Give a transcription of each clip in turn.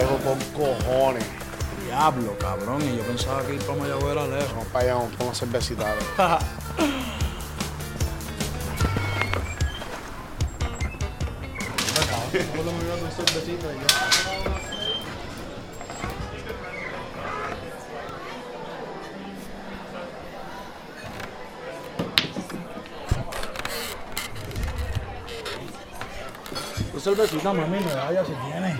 con cojones. Diablo, cabrón. Y yo pensaba que ir para Mayagüez era lejos. Vamos para allá, vamos con una cervecita. a cervecita, mami, medalla si tienes.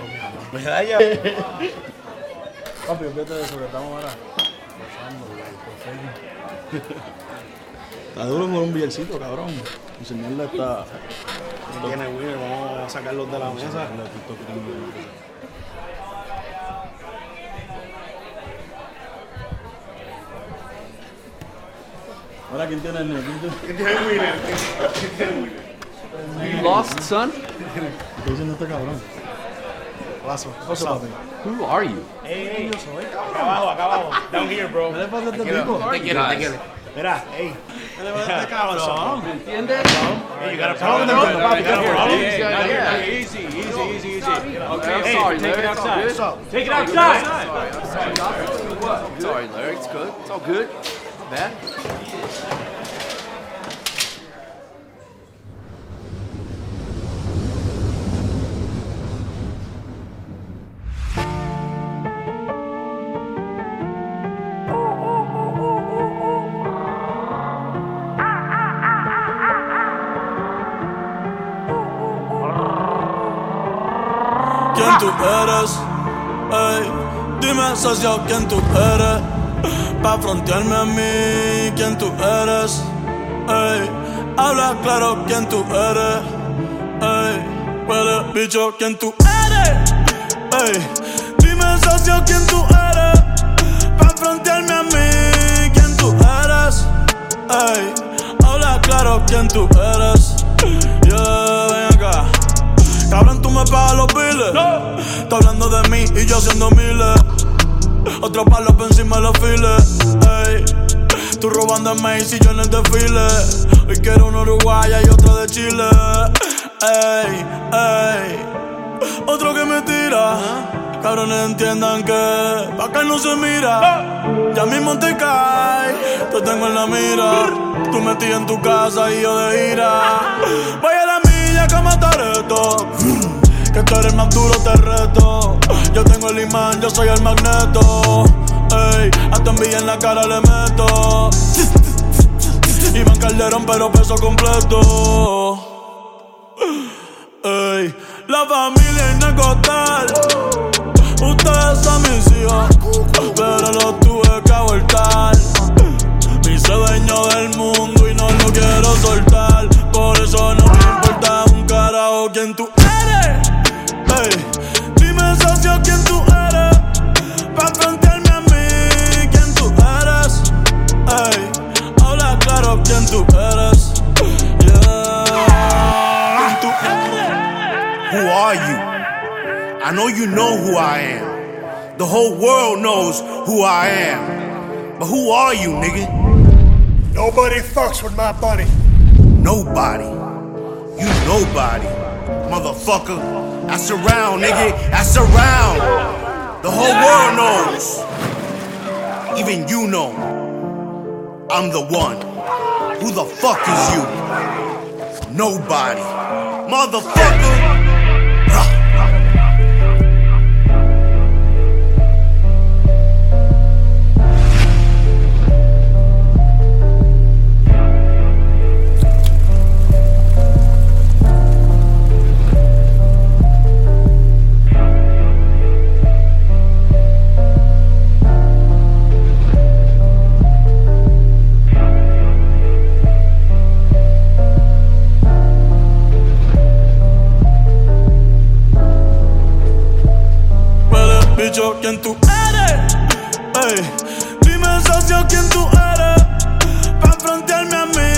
Medalla. Papi, olvídate de eso que estamos ahora. Está duro con un billercito, cabrón. Enseñarle esta. Tiene Winner, vamos a sacarlos de la mesa. enseñarle a TikTok que tengo. Ahora, ¿quién tiene el nene? ¿Quién tiene- You lost, son? ¿Qué cabrón? Paso. Oso, papi. Who are you? Acá abajo, acá abajo. Down here, bro. ¿Qué le pasa a este tipo? Te quiero, te quiero. Mira, hey. ¿Qué le pasa a este cabrón? ¿Entiendes? Hey, you got a problem? no, no, You got a problem? Yeah. Easy, easy, easy, easy. Okay, I'm Hey, sorry, take Larry. it It's all outside. good. Take it outside. Sorry, Larry. It's good. It's all good. Not bad. Quién tú eres. Ey, dime, socio, quién tú eres. Pa' frontearme a mí, quién tú eres. Ey, habla claro quién tú eres. Ey, huele bicho, quién tú eres. Ey, dime, socio, quién tú me pagas los biles. Está hablando de mí y yo haciendo miles. Otro palo por encima de los files. Ey, tú robando Macy y yo en el desfile. Hoy quiero una uruguaya y otro de Chile. Ey, ey. Otro que me tira. Cabrones entiendan que pa' acá no se mira. Ya mismo te cae, te tengo en la mira. Tú metí en tu casa y yo de ira. Voy Duro, te reto. Yo tengo el imán, yo soy el magneto. Ey, hasta envidia en la cara le meto. Iván Calderón, pero peso completo. Ey, la familia inacostal. Ustedes son mis hijos, pero los tuve que abortar. Me hice dueño del mundo y no lo quiero soltar. Por eso no me importa un carajo quién tú I know you know who I am. The whole world knows who I am. But who are you, nigga? Nobody fucks with my buddy. Nobody. You nobody. Motherfucker. That's around, nigga. That's around. The whole world knows. Even you know. I'm the one. Who the fuck is you? Nobody. Motherfucker. yo quién tú eres. Ey, dime socio quién tú eres. Pa' frontearme a mí.